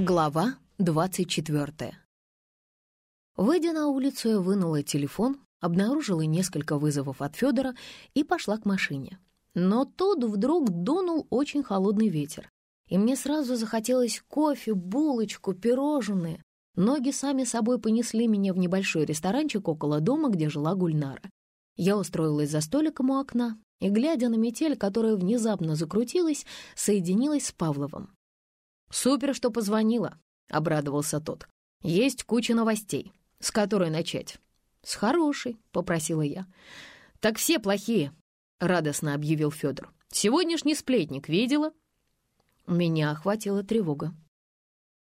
Глава 24 Выйдя на улицу, я вынула телефон, обнаружила несколько вызовов от Федора и пошла к машине. Но тут вдруг дунул очень холодный ветер, и мне сразу захотелось кофе, булочку, пирожные. Ноги сами собой понесли меня в небольшой ресторанчик около дома, где жила Гульнара. Я устроилась за столиком у окна и, глядя на метель, которая внезапно закрутилась, соединилась с Павловым. «Супер, что позвонила», — обрадовался тот. «Есть куча новостей. С которой начать?» «С хорошей», — попросила я. «Так все плохие», — радостно объявил Федор. «Сегодняшний сплетник видела?» Меня охватила тревога.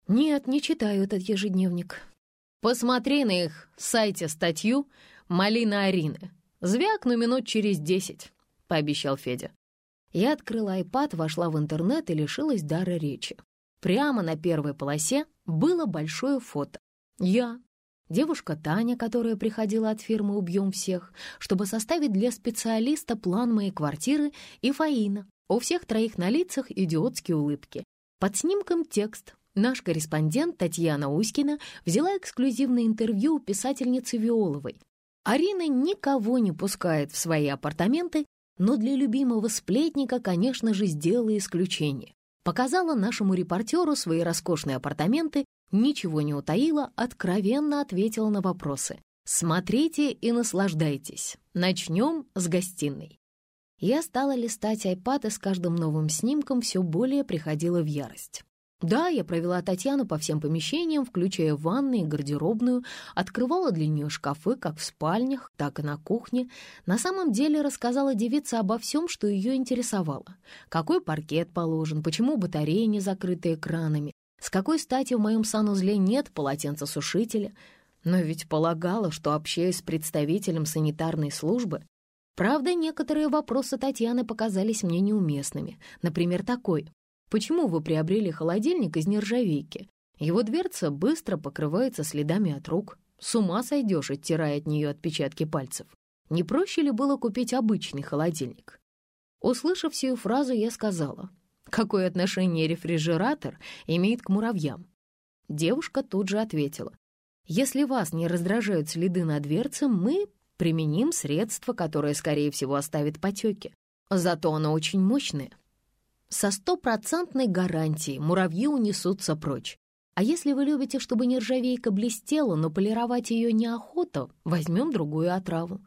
«Нет, не читаю этот ежедневник». «Посмотри на их сайте статью «Малина Арины». Звякну минут через десять», — пообещал Федя. Я открыла iPad, вошла в интернет и лишилась дара речи. Прямо на первой полосе было большое фото. Я, девушка Таня, которая приходила от фирмы «Убьем всех», чтобы составить для специалиста план моей квартиры, и Фаина. У всех троих на лицах идиотские улыбки. Под снимком текст. Наш корреспондент Татьяна Уськина взяла эксклюзивное интервью у писательницы Виоловой. Арина никого не пускает в свои апартаменты, но для любимого сплетника, конечно же, сделала исключение показала нашему репортеру свои роскошные апартаменты, ничего не утаила, откровенно ответила на вопросы. «Смотрите и наслаждайтесь. Начнем с гостиной». Я стала листать айпад, и с каждым новым снимком все более приходила в ярость. Да, я провела Татьяну по всем помещениям, включая ванную и гардеробную, открывала для нее шкафы как в спальнях, так и на кухне. На самом деле рассказала девице обо всем, что ее интересовало. Какой паркет положен, почему батареи не закрыты экранами, с какой стати в моем санузле нет полотенцесушителя. Но ведь полагала, что общаюсь с представителем санитарной службы. Правда, некоторые вопросы Татьяны показались мне неуместными. Например, такой. Почему вы приобрели холодильник из нержавейки? Его дверца быстро покрывается следами от рук. С ума сойдешь, оттирая от нее отпечатки пальцев. Не проще ли было купить обычный холодильник? Услышав всю фразу, я сказала, какое отношение рефрижератор имеет к муравьям? Девушка тут же ответила, если вас не раздражают следы на дверце, мы применим средство, которое, скорее всего, оставит потеки. Зато оно очень мощное. Со стопроцентной гарантией муравьи унесутся прочь. А если вы любите, чтобы нержавейка блестела, но полировать ее неохота, возьмем другую отраву.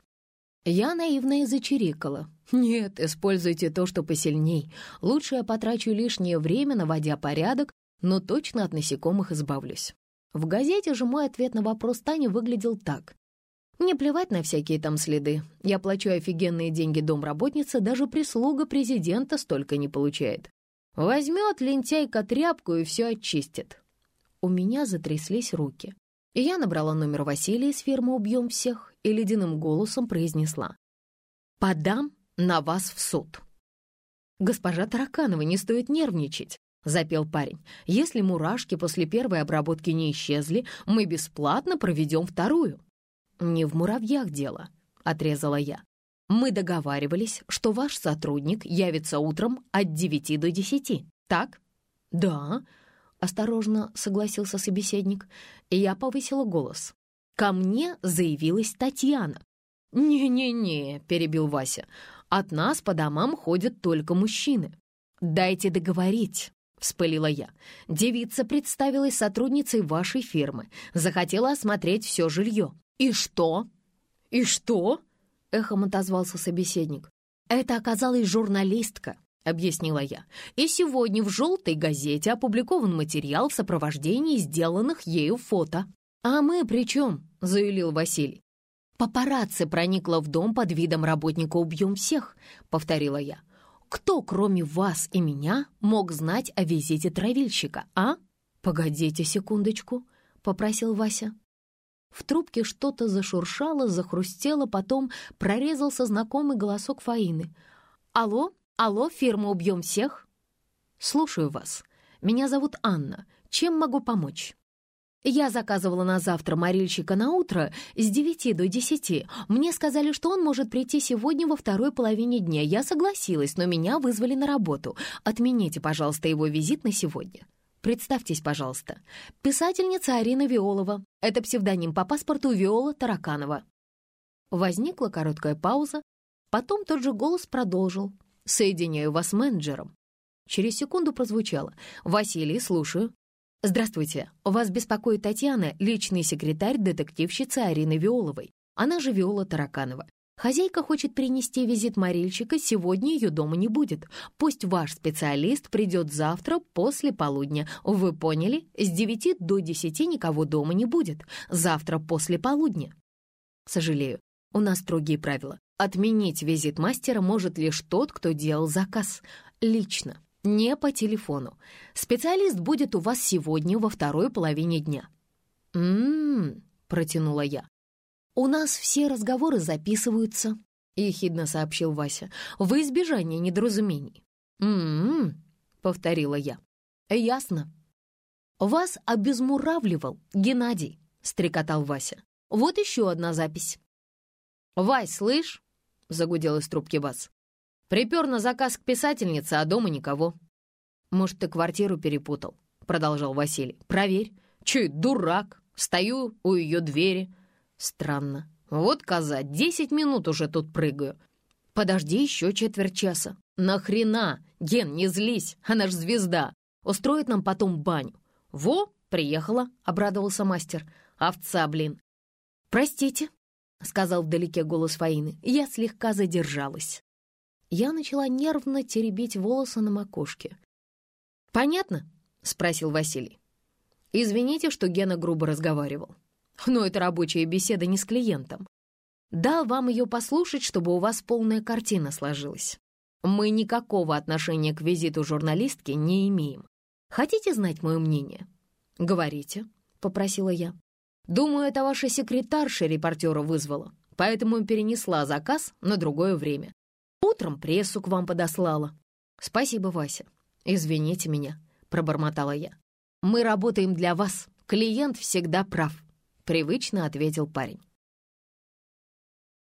Я наивно и зачирикала. Нет, используйте то, что посильней. Лучше я потрачу лишнее время, наводя порядок, но точно от насекомых избавлюсь. В газете же мой ответ на вопрос Тани выглядел так. Мне плевать на всякие там следы. Я плачу офигенные деньги домработнице, даже прислуга президента столько не получает. Возьмет лентяйка тряпку и все очистит. У меня затряслись руки. И я набрала номер Василия из фирмы «Убьем всех» и ледяным голосом произнесла. «Подам на вас в суд». «Госпожа Тараканова, не стоит нервничать», — запел парень. «Если мурашки после первой обработки не исчезли, мы бесплатно проведем вторую». «Не в муравьях дело», — отрезала я. «Мы договаривались, что ваш сотрудник явится утром от девяти до десяти, так?» «Да», — осторожно согласился собеседник, и я повысила голос. «Ко мне заявилась Татьяна». «Не-не-не», — перебил Вася, — «от нас по домам ходят только мужчины». «Дайте договорить», — вспылила я. «Девица представилась сотрудницей вашей фирмы, захотела осмотреть все жилье. «И что? И что?» — эхом отозвался собеседник. «Это оказалась журналистка», — объяснила я. «И сегодня в «желтой газете» опубликован материал в сопровождении сделанных ею фото». «А мы при чем?» — заявил Василий. «Папарацци проникла в дом под видом работника «Убьем всех», — повторила я. «Кто, кроме вас и меня, мог знать о визите травильщика, а?» «Погодите секундочку», — попросил Вася. В трубке что-то зашуршало, захрустело, потом прорезался знакомый голосок Фаины. «Алло, алло, фирма «Убьем всех»?» «Слушаю вас. Меня зовут Анна. Чем могу помочь?» «Я заказывала на завтра морильщика на утро с девяти до десяти. Мне сказали, что он может прийти сегодня во второй половине дня. Я согласилась, но меня вызвали на работу. Отмените, пожалуйста, его визит на сегодня». Представьтесь, пожалуйста. Писательница Арина Виолова. Это псевдоним по паспорту Виола Тараканова». Возникла короткая пауза. Потом тот же голос продолжил. «Соединяю вас с менеджером». Через секунду прозвучало. «Василий, слушаю». «Здравствуйте. Вас беспокоит Татьяна, личный секретарь детективщицы Арины Виоловой. Она же Виола Тараканова. Хозяйка хочет принести визит морильщика, сегодня ее дома не будет. Пусть ваш специалист придет завтра после полудня. Вы поняли? С 9 до 10 никого дома не будет. Завтра после полудня. Сожалею, у нас строгие правила. Отменить визит мастера может лишь тот, кто делал заказ. Лично, не по телефону. Специалист будет у вас сегодня во второй половине дня. «М-м-м», протянула я. «У нас все разговоры записываются», — ехидно сообщил Вася, «во избежание недоразумений». «М-м-м», повторила я. «Ясно». «Вас обезмуравливал Геннадий», — стрекотал Вася. «Вот еще одна запись». «Вась, слышь?» — загудел из трубки Вас. «Припер на заказ к писательнице, а дома никого». «Может, ты квартиру перепутал?» — продолжал Василий. «Проверь». «Чё, дурак? Стою у ее двери». Странно. Вот коза, десять минут уже тут прыгаю. Подожди еще четверть часа. Нахрена? Ген, не злись, она ж звезда. Устроит нам потом баню. Во, приехала, обрадовался мастер. Овца, блин. Простите, сказал вдалеке голос Фаины. Я слегка задержалась. Я начала нервно теребить волосы на макушке. «Понятно?» — спросил Василий. «Извините, что Гена грубо разговаривал. Но это рабочая беседа не с клиентом. Дал вам ее послушать, чтобы у вас полная картина сложилась. Мы никакого отношения к визиту журналистки не имеем. Хотите знать мое мнение? Говорите, — попросила я. Думаю, это ваша секретарша репортера вызвала, поэтому перенесла заказ на другое время. Утром прессу к вам подослала. Спасибо, Вася. Извините меня, — пробормотала я. Мы работаем для вас. Клиент всегда прав. Привычно ответил парень.